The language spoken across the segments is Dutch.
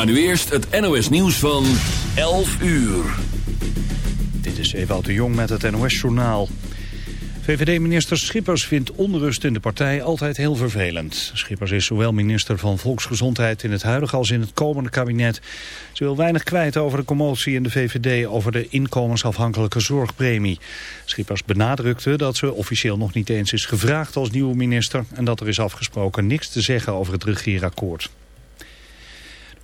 Maar nu eerst het NOS nieuws van 11 uur. Dit is Ewout de Jong met het NOS-journaal. VVD-minister Schippers vindt onrust in de partij altijd heel vervelend. Schippers is zowel minister van Volksgezondheid in het huidige als in het komende kabinet. Ze wil weinig kwijt over de commotie in de VVD over de inkomensafhankelijke zorgpremie. Schippers benadrukte dat ze officieel nog niet eens is gevraagd als nieuwe minister... en dat er is afgesproken niks te zeggen over het regeerakkoord.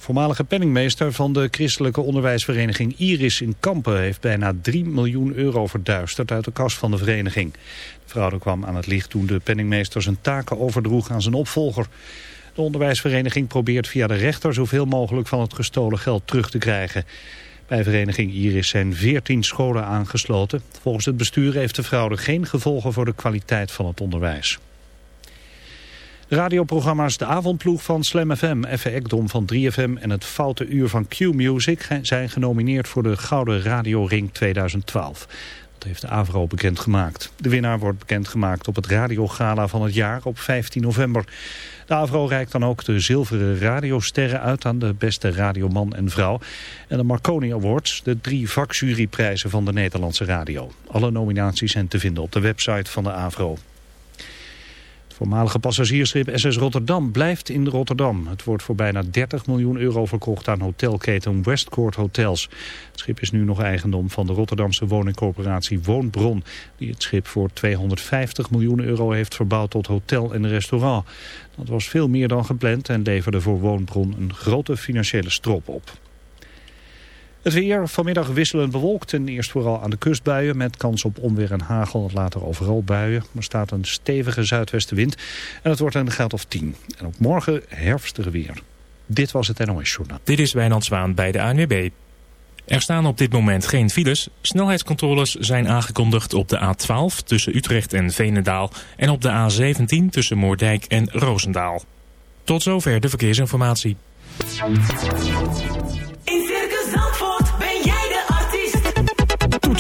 Voormalige penningmeester van de christelijke onderwijsvereniging Iris in Kampen heeft bijna 3 miljoen euro verduisterd uit de kas van de vereniging. De fraude kwam aan het licht toen de penningmeester zijn taken overdroeg aan zijn opvolger. De onderwijsvereniging probeert via de rechter zoveel mogelijk van het gestolen geld terug te krijgen. Bij vereniging Iris zijn 14 scholen aangesloten. Volgens het bestuur heeft de fraude geen gevolgen voor de kwaliteit van het onderwijs. Radioprogramma's De Avondploeg van Slam FM, Effe Ekdom van 3FM en het Foute Uur van Q-Music zijn genomineerd voor de Gouden Radio Ring 2012. Dat heeft de AVRO bekendgemaakt. De winnaar wordt bekendgemaakt op het radiogala van het jaar op 15 november. De AVRO reikt dan ook de zilveren radiosterren uit aan de beste radioman en vrouw. En de Marconi Awards, de drie vakjuryprijzen van de Nederlandse radio. Alle nominaties zijn te vinden op de website van de AVRO voormalige passagiersschip SS Rotterdam blijft in Rotterdam. Het wordt voor bijna 30 miljoen euro verkocht aan hotelketen Westcourt Hotels. Het schip is nu nog eigendom van de Rotterdamse woningcorporatie Woonbron... die het schip voor 250 miljoen euro heeft verbouwd tot hotel en restaurant. Dat was veel meer dan gepland en leverde voor Woonbron een grote financiële strop op. Het weer vanmiddag wisselend bewolkt en eerst vooral aan de kustbuien met kans op onweer en hagel. Later overal buien. Er staat een stevige zuidwestenwind en het wordt een graad of 10. En ook morgen herfstige weer. Dit was het NOS Journaal. Dit is Wijnand Zwaan bij de ANWB. Er staan op dit moment geen files. Snelheidscontroles zijn aangekondigd op de A12 tussen Utrecht en Veenendaal... en op de A17 tussen Moordijk en Roosendaal. Tot zover de verkeersinformatie.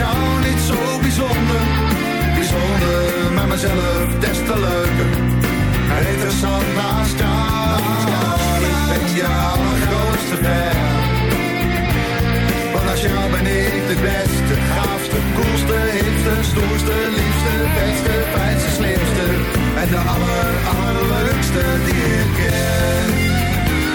Jou niet zo bijzonder, bijzonder, maar mezelf des te leuker. Interessant naast jou, ik ben je allergrootste fan. Naast jou ben ik de beste, gaafste, koelste, hipste, stoerste, liefste, beste, fijnste, slimste. En de aller, allerleukste die ik ken.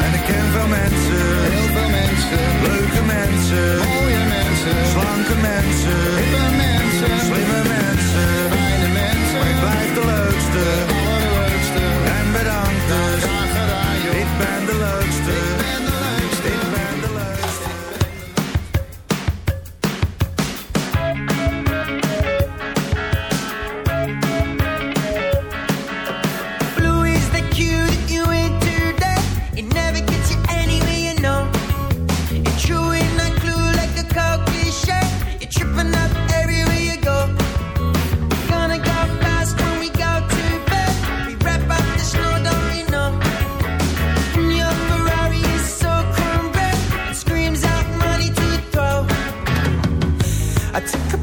En ik ken veel mensen, mensen. Leuke mensen. Mooie mensen. Slanke mensen. Hippe mensen. Slimme mensen. Fijne mensen. Maar ik blijf de leukste. De allerleukste. En bedankt dus. Graag gedaan joh. Ik ben I took a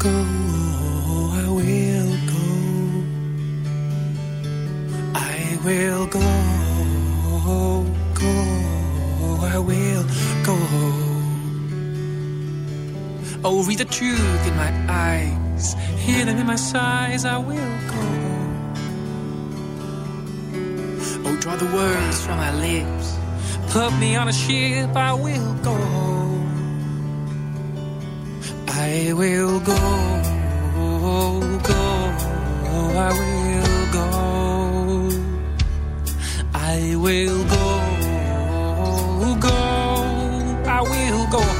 go, oh, I will go. I will go, go, I will go. Oh, read the truth in my eyes, hear them in my sighs, I will go. Oh, draw the words from my lips, put me on a ship, I will go. I will go, go, I will go. I will go, go, I will go.